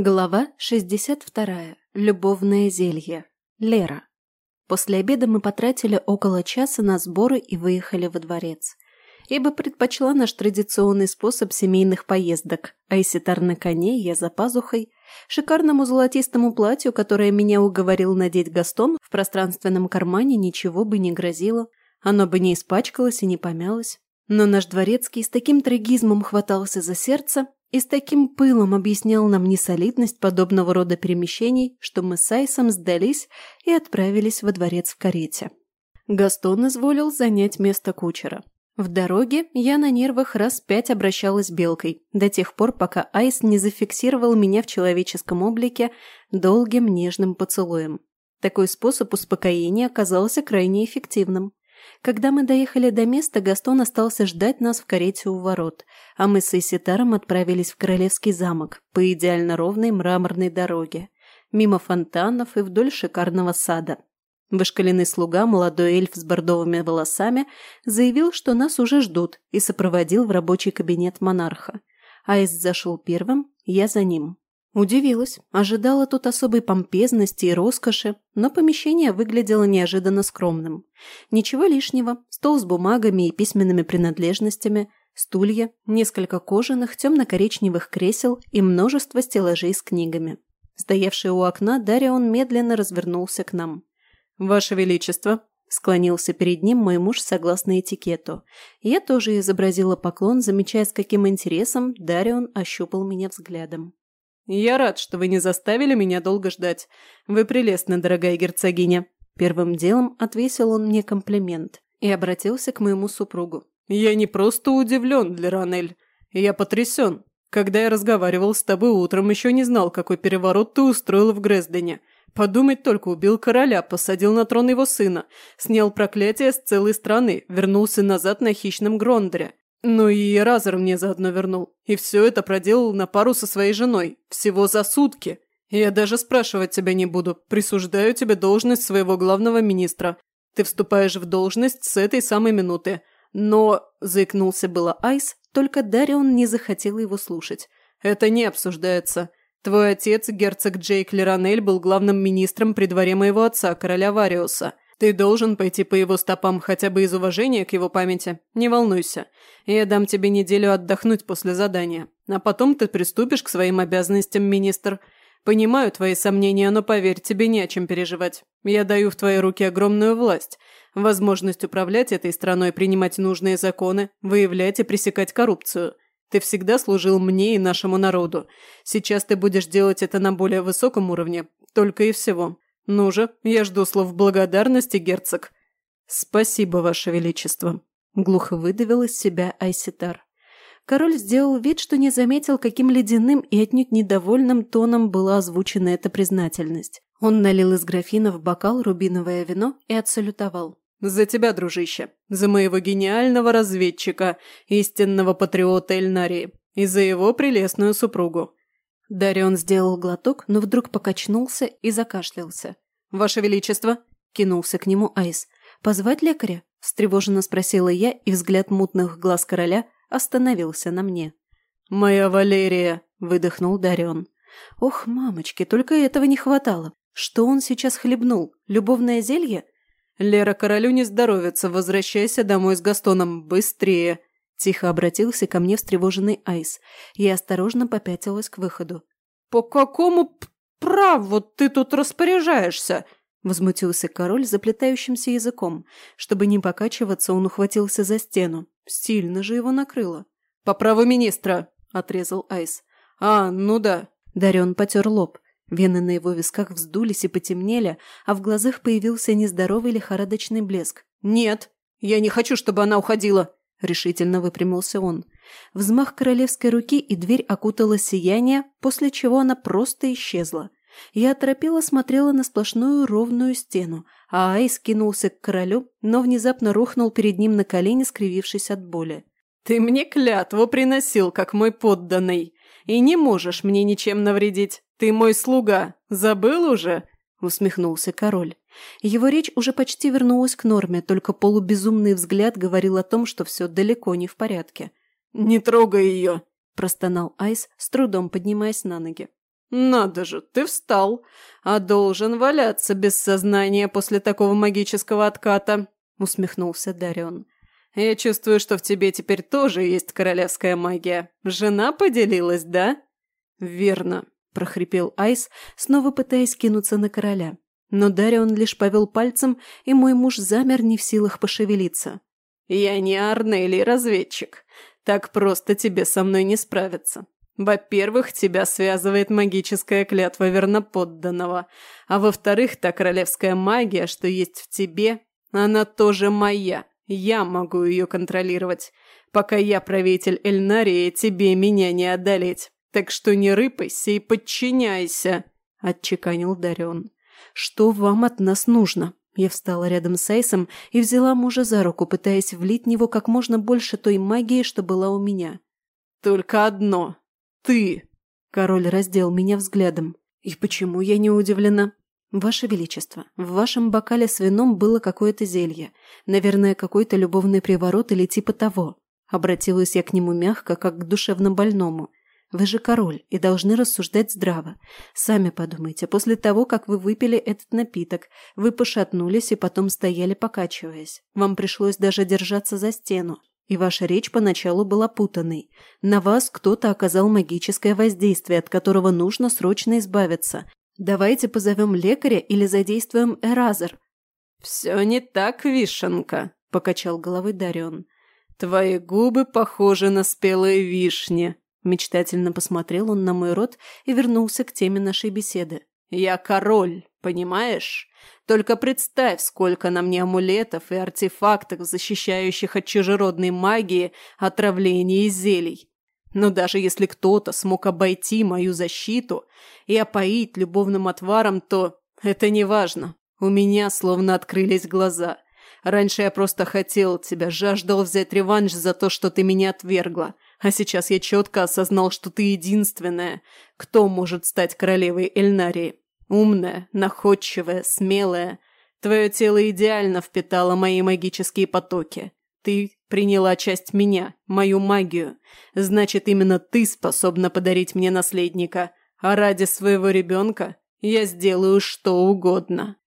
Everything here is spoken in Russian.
Глава 62. Любовное зелье. Лера. После обеда мы потратили около часа на сборы и выехали во дворец. Ибо предпочла наш традиционный способ семейных поездок, айситар на коне, я за пазухой, шикарному золотистому платью, которое меня уговорил надеть Гастон, в пространственном кармане ничего бы не грозило, оно бы не испачкалось и не помялось. Но наш дворецкий с таким трагизмом хватался за сердце, и с таким пылом объяснял нам несолидность подобного рода перемещений, что мы с Айсом сдались и отправились во дворец в карете. Гастон изволил занять место кучера. В дороге я на нервах раз пять обращалась белкой, до тех пор, пока Айс не зафиксировал меня в человеческом облике долгим нежным поцелуем. Такой способ успокоения оказался крайне эффективным. Когда мы доехали до места, Гастон остался ждать нас в карете у ворот, а мы с Иситаром отправились в Королевский замок по идеально ровной мраморной дороге, мимо фонтанов и вдоль шикарного сада. Вышкаленный слуга, молодой эльф с бордовыми волосами, заявил, что нас уже ждут, и сопроводил в рабочий кабинет монарха. Айс зашел первым, я за ним. Удивилась, ожидала тут особой помпезности и роскоши, но помещение выглядело неожиданно скромным. Ничего лишнего, стол с бумагами и письменными принадлежностями, стулья, несколько кожаных темно-коричневых кресел и множество стеллажей с книгами. Стоявший у окна, Дарион медленно развернулся к нам. «Ваше Величество!» – склонился перед ним мой муж согласно этикету. Я тоже изобразила поклон, замечая, с каким интересом Дарион ощупал меня взглядом. «Я рад, что вы не заставили меня долго ждать. Вы прелестны, дорогая герцогиня». Первым делом отвесил он мне комплимент и обратился к моему супругу. «Я не просто удивлен, Леранель. Я потрясен. Когда я разговаривал с тобой утром, еще не знал, какой переворот ты устроил в Грездене. Подумать только, убил короля, посадил на трон его сына, снял проклятие с целой страны, вернулся назад на хищном Грондере. Ну и Разор мне заодно вернул. И все это проделал на пару со своей женой. Всего за сутки. Я даже спрашивать тебя не буду. Присуждаю тебе должность своего главного министра. Ты вступаешь в должность с этой самой минуты. Но, заикнулся было Айс, только Дарион не захотел его слушать. Это не обсуждается. Твой отец, герцог Джейк Леранель, был главным министром при дворе моего отца, короля Вариуса. Ты должен пойти по его стопам хотя бы из уважения к его памяти. Не волнуйся. Я дам тебе неделю отдохнуть после задания. А потом ты приступишь к своим обязанностям, министр. Понимаю твои сомнения, но поверь, тебе не о чем переживать. Я даю в твои руки огромную власть. Возможность управлять этой страной, принимать нужные законы, выявлять и пресекать коррупцию. Ты всегда служил мне и нашему народу. Сейчас ты будешь делать это на более высоком уровне. Только и всего. «Ну же, я жду слов благодарности, герцог». «Спасибо, ваше величество», – глухо выдавил из себя Айситар. Король сделал вид, что не заметил, каким ледяным и отнюдь недовольным тоном была озвучена эта признательность. Он налил из графина в бокал рубиновое вино и отсалютовал. «За тебя, дружище! За моего гениального разведчика, истинного патриота Эльнарии, и за его прелестную супругу. Дарион сделал глоток, но вдруг покачнулся и закашлялся. «Ваше Величество!» – кинулся к нему Айс. «Позвать лекаря?» – встревоженно спросила я, и взгляд мутных глаз короля остановился на мне. «Моя Валерия!» – выдохнул Дарион. «Ох, мамочки, только этого не хватало. Что он сейчас хлебнул? Любовное зелье?» «Лера, королю не здоровится, возвращайся домой с Gaстоном быстрее!» Тихо обратился ко мне встревоженный Айс. Я осторожно попятилась к выходу. «По какому праву ты тут распоряжаешься?» Возмутился король заплетающимся языком. Чтобы не покачиваться, он ухватился за стену. Сильно же его накрыло. «По праву министра!» – отрезал Айс. «А, ну да». Дарен потер лоб. Вены на его висках вздулись и потемнели, а в глазах появился нездоровый лихорадочный блеск. «Нет, я не хочу, чтобы она уходила!» – решительно выпрямился он. Взмах королевской руки, и дверь окутала сияние, после чего она просто исчезла. Я оторопела смотрела на сплошную ровную стену, а Айс кинулся к королю, но внезапно рухнул перед ним на колени, скривившись от боли. «Ты мне клятву приносил, как мой подданный, и не можешь мне ничем навредить. Ты мой слуга. Забыл уже?» – усмехнулся король. Его речь уже почти вернулась к норме, только полубезумный взгляд говорил о том, что все далеко не в порядке. «Не трогай ее!» – простонал Айс, с трудом поднимаясь на ноги. «Надо же, ты встал, а должен валяться без сознания после такого магического отката», — усмехнулся Дарион. «Я чувствую, что в тебе теперь тоже есть королевская магия. Жена поделилась, да?» «Верно», — прохрипел Айс, снова пытаясь кинуться на короля. Но Дарион лишь повел пальцем, и мой муж замер не в силах пошевелиться. «Я не Арнелий разведчик. Так просто тебе со мной не справиться. Во-первых, тебя связывает магическая клятва верноподданного, а во-вторых, та королевская магия, что есть в тебе, она тоже моя. Я могу ее контролировать. Пока я правитель Эльнарии, тебе меня не одолеть. Так что не рыпайся и подчиняйся», – отчеканил Дарион. «Что вам от нас нужно?» Я встала рядом с Айсом и взяла мужа за руку, пытаясь влить в него как можно больше той магии, что была у меня. «Только одно. Ты!» Король раздел меня взглядом. «И почему я не удивлена?» «Ваше Величество, в вашем бокале с вином было какое-то зелье. Наверное, какой-то любовный приворот или типа того». Обратилась я к нему мягко, как к душевно больному. Вы же король и должны рассуждать здраво. Сами подумайте, после того, как вы выпили этот напиток, вы пошатнулись и потом стояли покачиваясь. Вам пришлось даже держаться за стену. И ваша речь поначалу была путанной. На вас кто-то оказал магическое воздействие, от которого нужно срочно избавиться. Давайте позовем лекаря или задействуем Эразер. «Все не так, Вишенка», – покачал головой Дарион. «Твои губы похожи на спелые вишни. Мечтательно посмотрел он на мой рот и вернулся к теме нашей беседы. «Я король, понимаешь? Только представь, сколько на мне амулетов и артефактов, защищающих от чужеродной магии, отравлений и зелий. Но даже если кто-то смог обойти мою защиту и опоить любовным отваром, то это не важно. У меня словно открылись глаза. Раньше я просто хотел тебя, жаждал взять реванш за то, что ты меня отвергла. А сейчас я четко осознал, что ты единственная, кто может стать королевой Эльнарии. Умная, находчивая, смелая. Твое тело идеально впитало мои магические потоки. Ты приняла часть меня, мою магию. Значит, именно ты способна подарить мне наследника. А ради своего ребенка я сделаю что угодно.